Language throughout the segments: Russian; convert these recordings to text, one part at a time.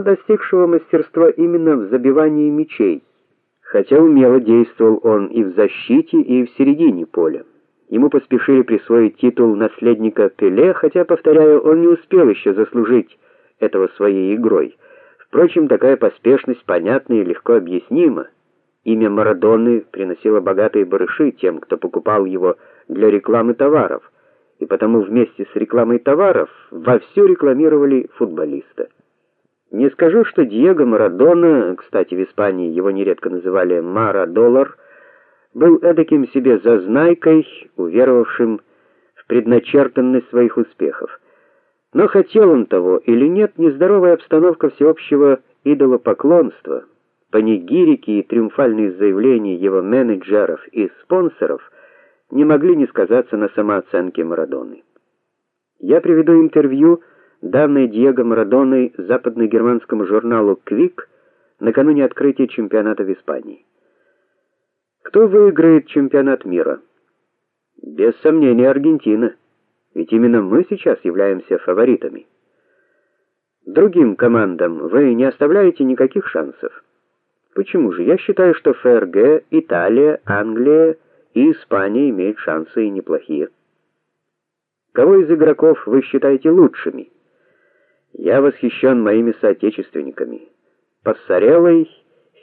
достигшего мастерства именно в забивании мячей, хотя умело действовал он и в защите, и в середине поля. Ему поспешили присвоить титул наследника Пеле, хотя, повторяю, он не успел еще заслужить этого своей игрой. Впрочем, такая поспешность понятна и легко объяснима. Имя Марадоны приносило богатые барыши тем, кто покупал его для рекламы товаров, и потому вместе с рекламой товаров вовсю рекламировали футболиста. Не скажу, что Диего Марадона, кстати, в Испании его нередко называли Марадолар, был эдаким себе зазнайкой, уверовавшим в предначертанность своих успехов. Но хотел он того или нет, нездоровая обстановка всеобщего идолопоклонства, панигирики и триумфальные заявления его менеджеров и спонсоров не могли не сказаться на самооценке Марадоны. Я приведу интервью данное Диего Марадоной западно-германскому журналу Quick накануне открытия чемпионата в Испании. Кто выиграет чемпионат мира? Без сомнения Аргентина, ведь именно мы сейчас являемся фаворитами. Другим командам вы не оставляете никаких шансов. Почему же? Я считаю, что ФРГ, Италия, Англия и Испания имеют шансы и неплохие. Кого из игроков вы считаете лучшими? Я восхищен моими соотечественниками: Пассареллой,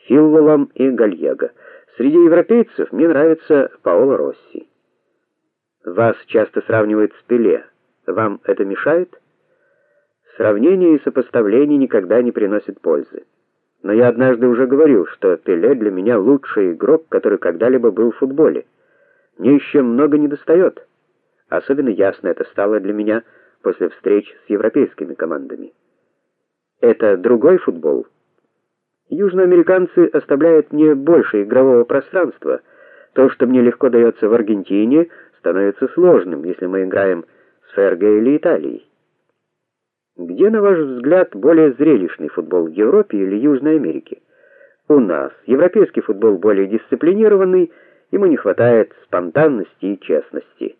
Филлолом и Гальего. Среди европейцев мне нравится Паоло Росси. Вас часто сравнивают с Пеле. Вам это мешает? Сравнение и сопоставление никогда не приносят пользы. Но я однажды уже говорил, что Пеле для меня лучший игрок, который когда-либо был в футболе. Мне еще много недостает. Особенно ясно это стало для меня после встреч с европейскими командами. Это другой футбол. Южноамериканцы оставляют мне больше игрового пространства. То, что мне легко дается в Аргентине, становится сложным, если мы играем с ФРГ или Италией. Где, на ваш взгляд, более зрелищный футбол в Европе или Южной Америке? У нас европейский футбол более дисциплинированный, ему не хватает спонтанности и честности.